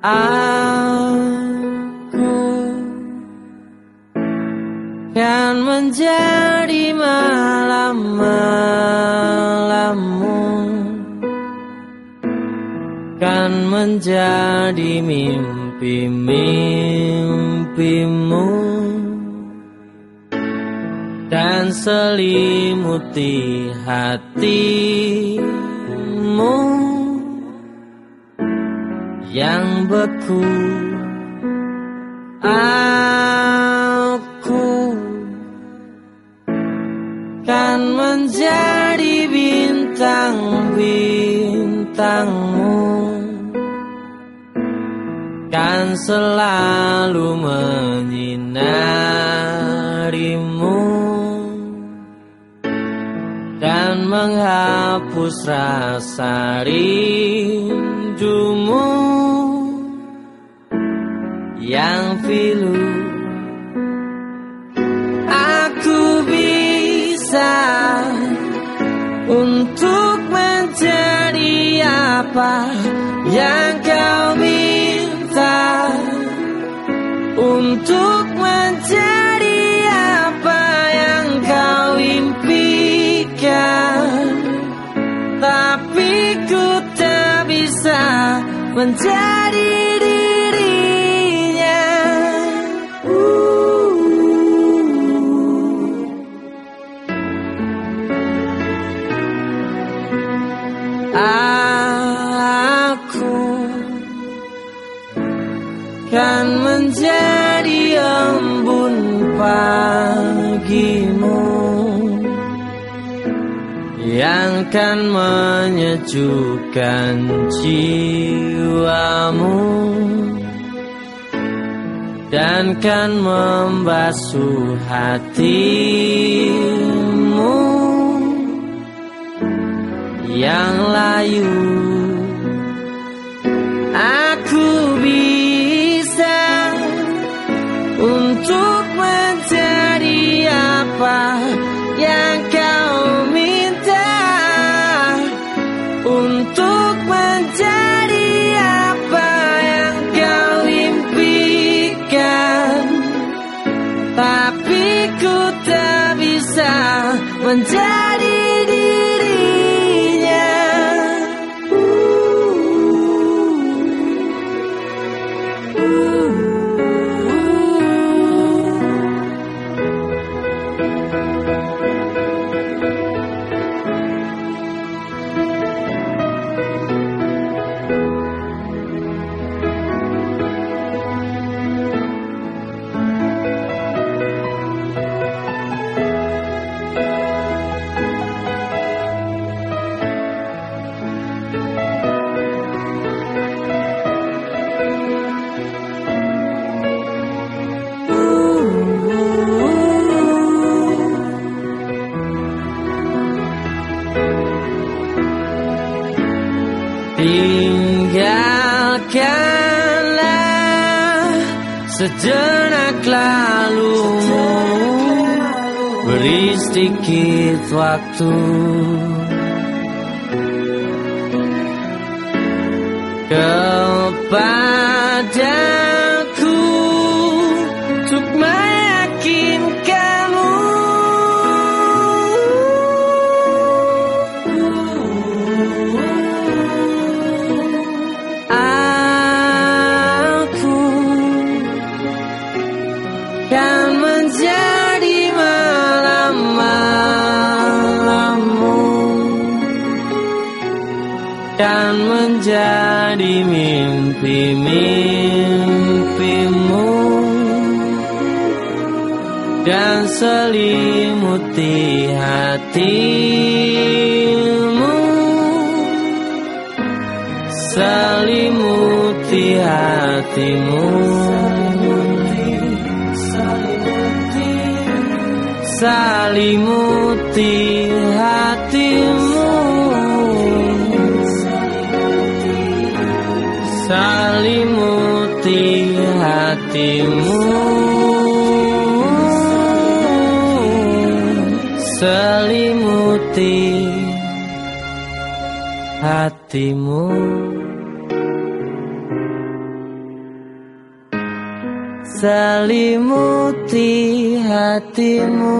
Aku kan menjadi malam-malammu Kan menjadi mimpi-mimpimu Dan selimuti hatimu yang beku. Aku kan menjadi bintang-bintangmu. Kan selalu menyinarimu Dan menghapus rasa rindumu. Yang pilu Aku bisa untuk menjadi apa yang kau minta Untuk menjadi menjadi kan menjadi embun pagimu yang kan menyejukkan jiwamu dan kan membasuh hatimu. Yang layu menjadi dirinya Tinggalkanlah sejenak lalumu. Beri sedikit waktu. Kepadaku Untuk Kan menjadi mimpi-mimpimu. Dan selimuti hatimu. Selimuti hatimu. Salimuti hatimu Salimuti hatimu. Selimuti hatimu. Selimuti hatimu